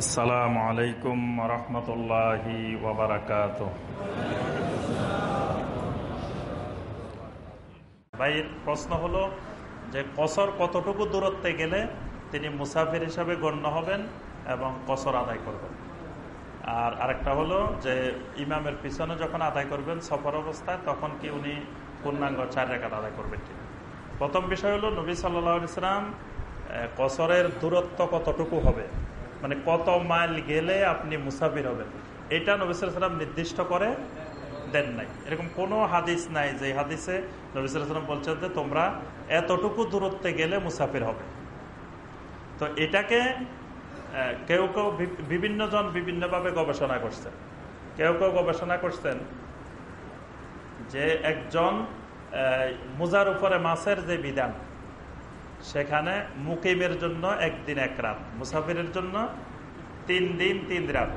আসসালামু আলাইকুম রহমতুল্লাহি ওবরাকাত ভাই, প্রশ্ন হলো যে কসর কতটুকু দূরত্বে গেলে তিনি মুসাফির হিসাবে গণ্য হবেন এবং কসর আদায় করবেন? আর আরেকটা হলো যে ইমামের পিছনে যখন আদায় করবেন সফর অবস্থায়, তখন কি উনি পূর্ণাঙ্গ চার রেখাত আদায় করবেন ঠিক প্রথম বিষয় হলো নবী সাল্লাহ ইসলাম কসরের দূরত্ব কতটুকু হবে? মানে কত মাইল গেলে আপনি মুসাফির হবেন। এটা নবিসাম নির্দিষ্ট করে দেন নাই। এরকম কোনো হাদিস নাই যে হাদিসে নবিসাম বলছেন যে তোমরা এতটুকু দূরত্বে গেলে মুসাফির হবে। তো এটাকে কেউ কেউ বিভিন্ন জন বিভিন্নভাবে গবেষণা করছেন। কেউ কেউ গবেষণা করছেন যে একজন মুজার উপরে মাছের যে বিধান সেখানে মুকিমের জন্য একদিন এক রাত, মুসাফিরের জন্য তিন দিন তিন রাত।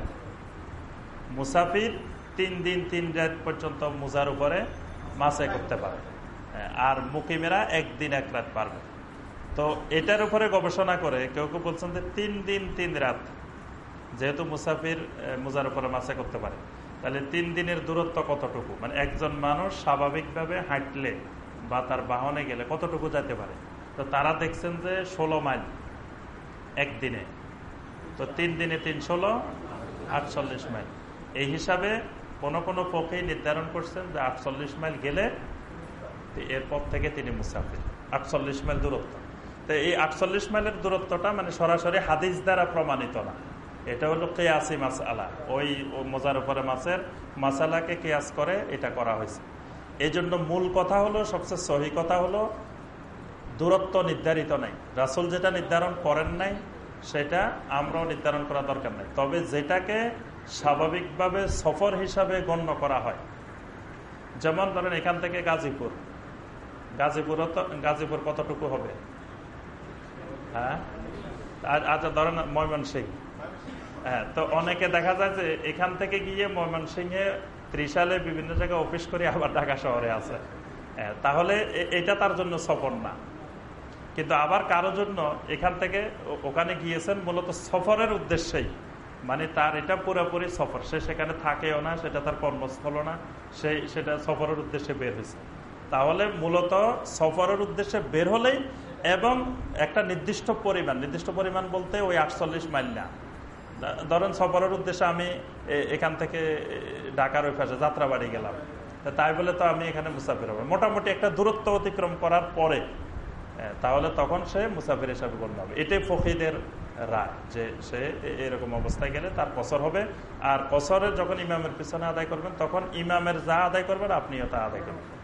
মুসাফির তিন দিন তিন রাত পর্যন্ত মোজার উপরে মাসে করতে পারে। আর মুকিমেরা একদিন এক রাত পারবে। তো এটার উপরে গবেষণা করে কেউ কেউ বলছেন যে তিন দিন তিন রাত যেহেতু মুসাফির মোজার উপরে মাসে করতে পারে। তাহলে তিন দিনের দূরত্ব কতটুকু? মানে একজন মানুষ স্বাভাবিকভাবে হাঁটলে বা তার বাহনে গেলে কতটুকু যেতে পারে? তো তারা দেখছেন যে ষোলো মাইল একদিনে। তো তিন দিনে তিন ষোলো আটচল্লিশ মাইল। এই হিসাবে কোন কোনো পক্ষে নির্ধারণ করছেন যে আটচল্লিশ মাইল গেলে এরপর থেকে তিনি মুসাফির। আটচল্লিশ মাইল দূরত্ব। তো এই আটচল্লিশ মাইলের দূরত্বটা মানে সরাসরি হাদিস দ্বারা প্রমাণিত না। এটা হলো কেয়াসি মাস আলা ওই মোজার উপরে মাছের মাসালাকে কেয়াস করে এটা করা হয়েছে। এই জন্য মূল কথা হলো, সবচেয়ে সহি কথা হলো দূরত্ব নির্ধারিত নাই। রাসুল যেটা নির্ধারণ করেন নাই, সেটা আমরাও নির্ধারণ করা দরকার নাই। তবে যেটাকে স্বাভাবিকভাবে সফর হিসাবে গণ্য করা হয়। যেমন ধরেন এখান থেকে গাজীপুর। গাজীপুর গাজীপুর কতটুকু হবে? হ্যাঁ? আচ্ছা ধরেন ময়মনসিং হ্যাঁ তো অনেকে দেখা যায় যে এখান থেকে গিয়ে ময়মনসিংহে ত্রিশালে বিভিন্ন জায়গায় অফিস করে আবার ঢাকা শহরে আছে। তাহলে এটা তার জন্য সফর না। কিন্তু আবার কারও জন্য এখান থেকে ওখানে গিয়েছেন মূলত সফরের উদ্দেশ্যেই। মানে তার এটা পুরোপুরি সফর। সে সেখানে থাকেও না, সেটা তার কর্মস্থল না, সে সেটা সফরের উদ্দেশ্যে বের হয়েছে। তাহলে মূলত সফরের উদ্দেশ্যে বের হলেই এবং একটা নির্দিষ্ট পরিমাণ নির্দিষ্ট পরিমাণ বলতে ওই আটচল্লিশ মাইল না। ধরেন সফরের উদ্দেশ্যে আমি এখান থেকে ঢাকার ওই পাশে যাত্রাবাড়ি গেলাম। তাই বলে তো আমি এখানে মুসাফির হব। মোটামুটি একটা দূরত্ব অতিক্রম করার পরে তাহলে তখন সে মুসাফির হিসাবে গণ্য হবে। এটাই ফকিদের রায় যে সে এরকম অবস্থায় গেলে তার কসর হবে। আর কসরের যখন ইমামের পিছনে আদায় করবেন, তখন ইমামের যা আদায় করবেন, আপনিও তা আদায় করবেন।